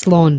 Slon